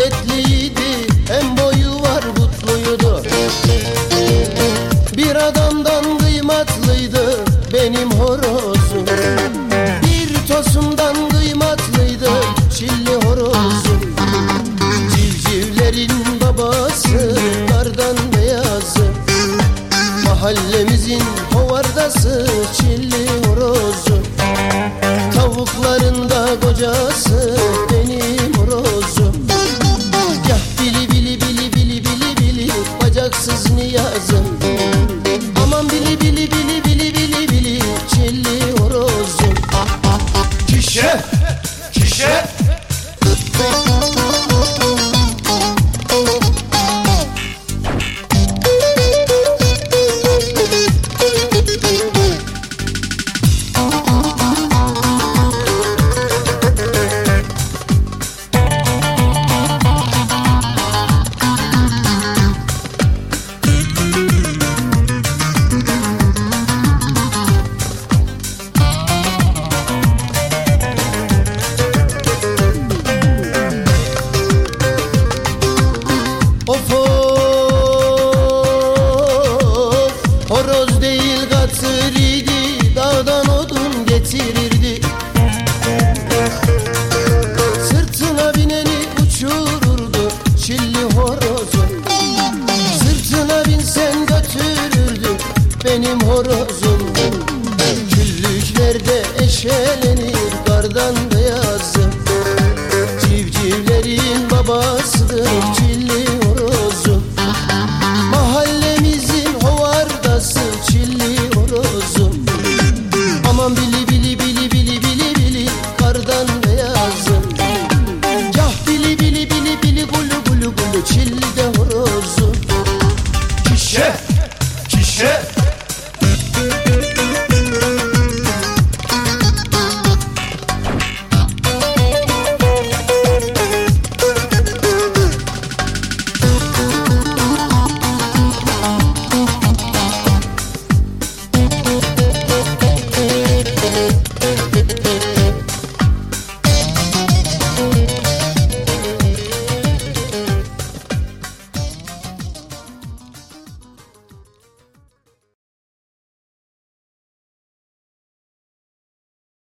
etliydi Hem boyu var butluydu Bir adamdan kıymatlıydı benim horozum. Bir tosundan kıymatlıydı çilli horozum. Civcivlerin babası kardan beyazı. Mahallemizin hovardası çilli shit. Horozum Sırtına binsen götürürdü Benim horozum. Küllüklerde eşelenir Kardan beyazım Civcivlerin babasıdır çilli gulu gulu